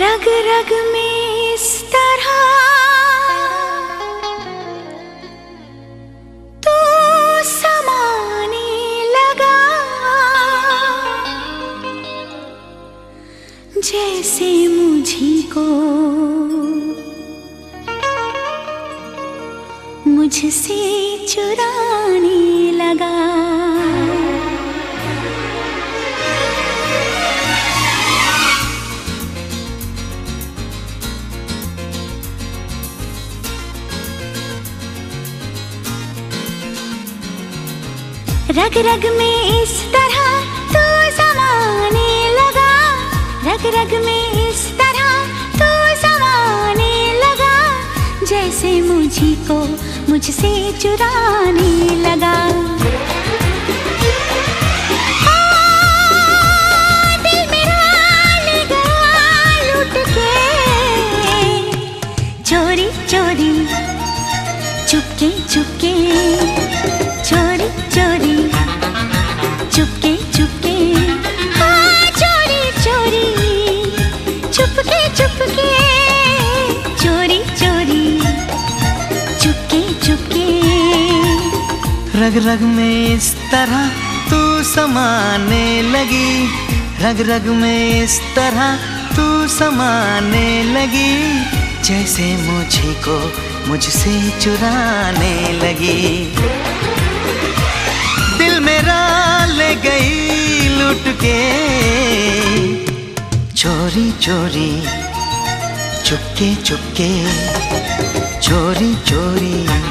रग रग में इस तरह। तू समाने लगा। जैसे मुझी को मुझसे चुराने लगा। रग रग में इस तरह तू समाने लगा। रग रग में इस तरह तू समाने लगा। जैसे मुझी को मुझसे चुराने लगा। चोरी चोरी, चुपके चुपके रग रग में इस तरह तू समाने लगी। रग रग में इस तरह तू समाने लगी। जैसे मुझे को मुझसे चुराने लगी। दिल मेरा ले गई लुट के। चोरी चोरी, चुपके चुपके। चोरी चोरी।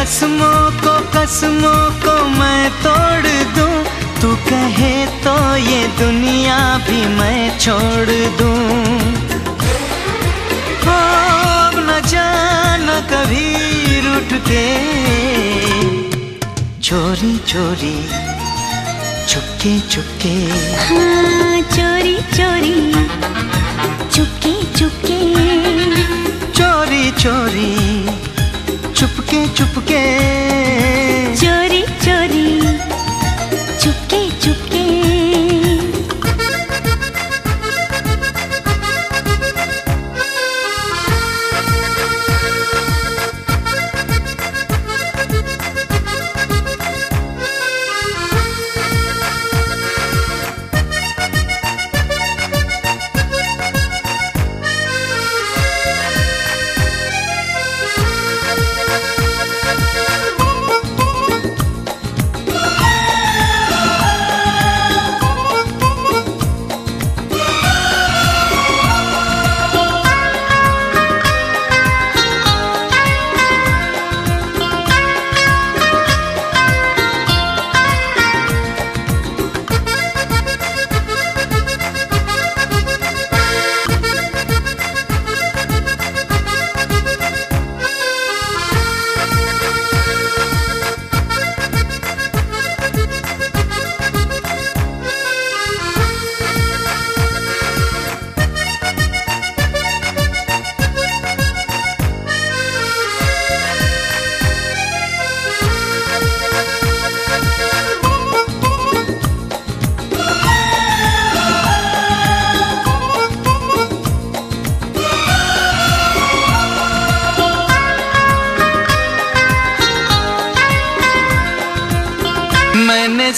रस्मों को, कसमों को मैं तोड़ दूँ। तू कहे तो ये दुनिया भी मैं छोड़ दूँ। अब न जाना कभी रूठ के। चोरी चोरी, चुपके चुपके। हाँ